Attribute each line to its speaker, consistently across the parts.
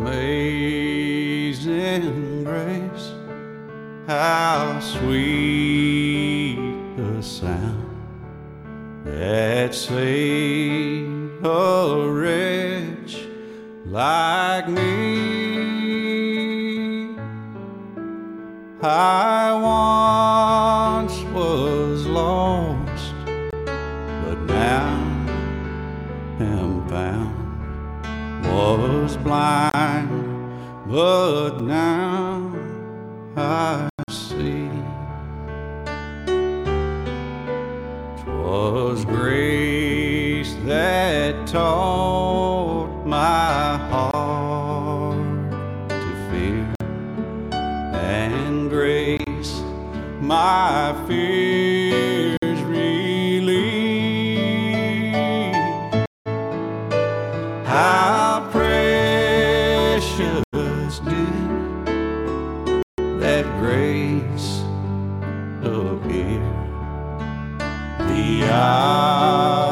Speaker 1: Amazing grace, how sweet the sound that saved a wretch like me. I once was lost, but now am found. Was blind, but now I see. 'Twas grace that taught my heart the hour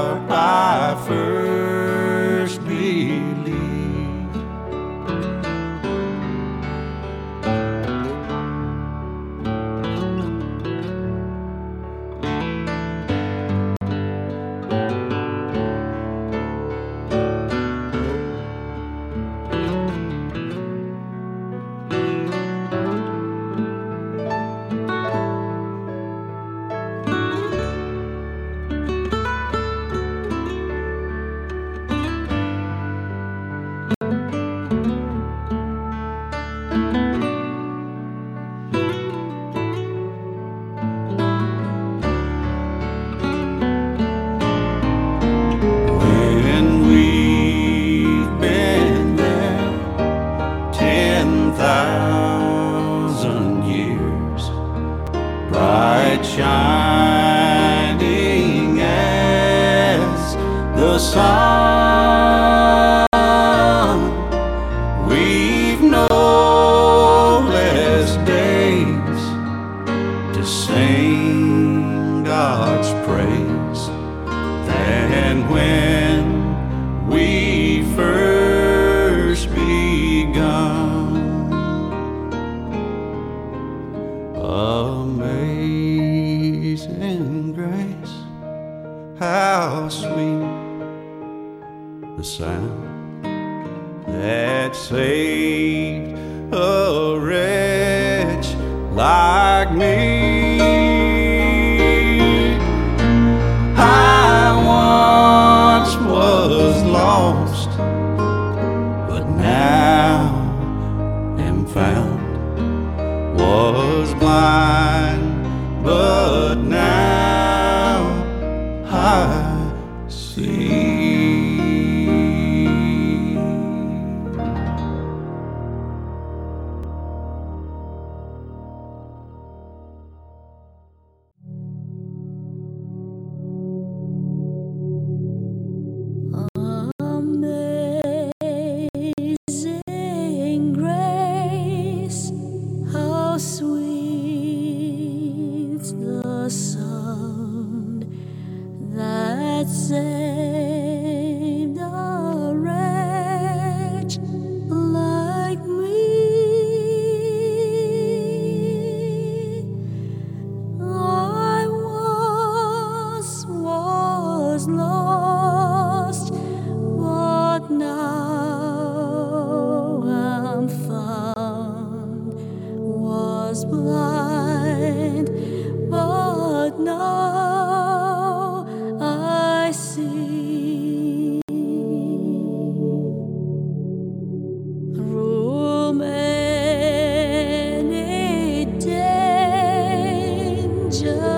Speaker 1: bright shining as the sun, that saved a wretch like me. I once was lost, but now am found. Was blind, but now I saved a wretch like me. I was, was lost, but now I'm found. Was blind, but now. should.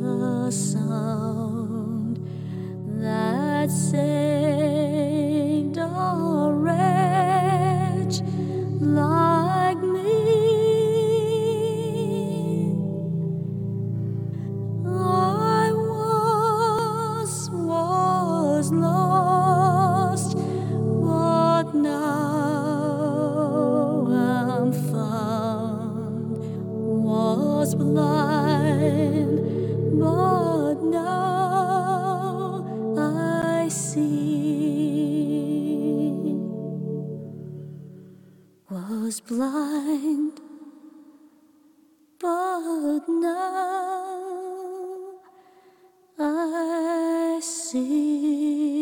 Speaker 1: the sound that saved a wretch like me. I was was lost, but now I'm found. Was blind but now I see.
Speaker 2: Was blind, but now I see.